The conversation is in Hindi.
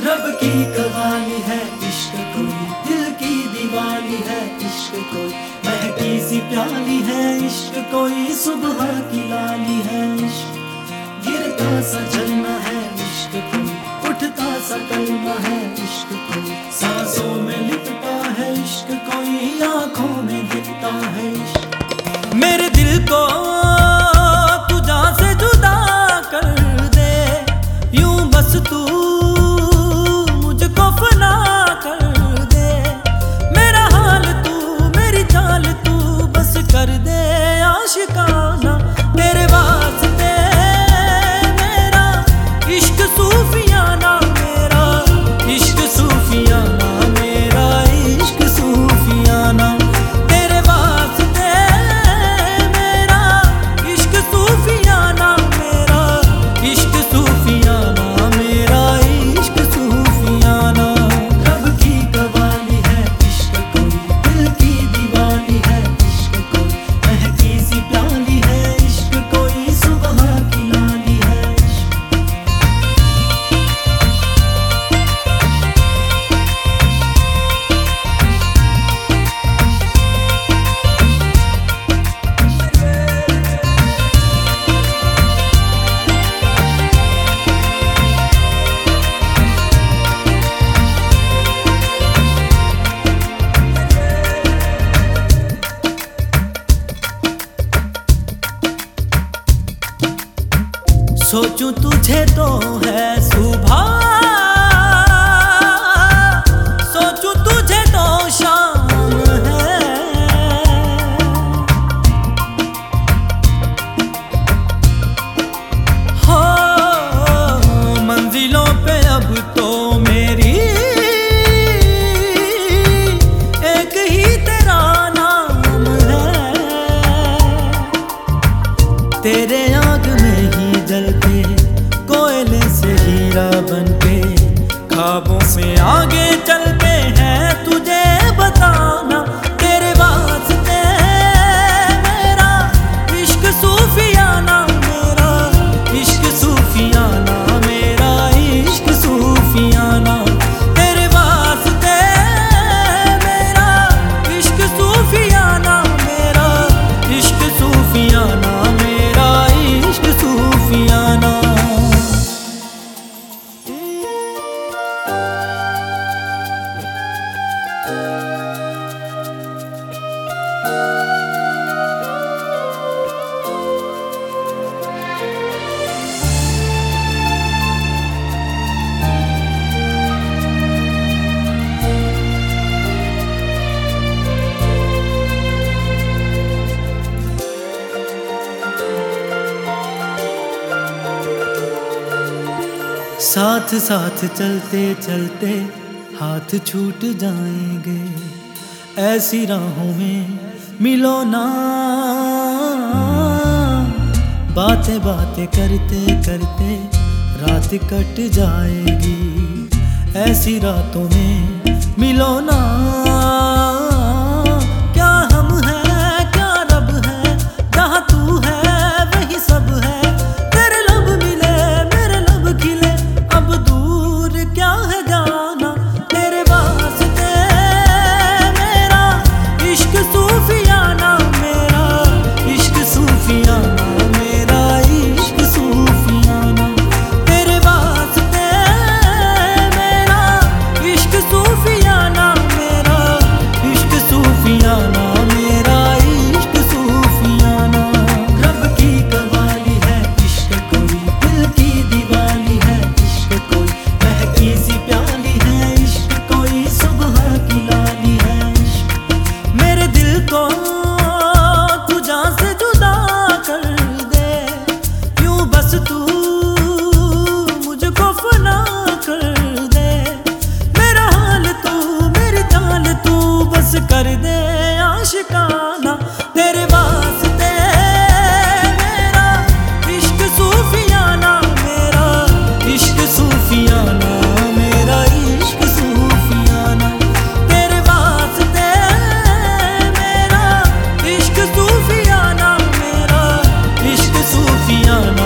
रब की कवाली है, इश्क कोई, दिल की दीवानी है, इश्क कोई। महकी सी प्याली है, इश्क कोई, सुबह की लाली है, इश्क। गिरता सा झरना है, इश्क कोई। उठता सा कलमा है, इश्क कोई। सांसों में लिपटा है, इश्क कोई। आँखों में दिखता है, इश्क। मेरे दिल को तुझा से जुदा कर दे, यूँ बस तू बस कर सोचूं तुझे तो है सुबह। ही साथ साथ चलते चलते हाथ छूट जाएँगे। ऐसी राहों में मिलो ना। बातें बातें करते करते रात कट जाएगी। ऐसी रातों में मिलो ना। दे आशिकाना, तेरे वास्ते मेरा इश्क सूफियाना, मेरा इश्क सूफियाना, मेरा इश्क सूफियाना, तेरे वास्ते मेरा इश्क सूफियाना, मेरा इश्क सूफियाना।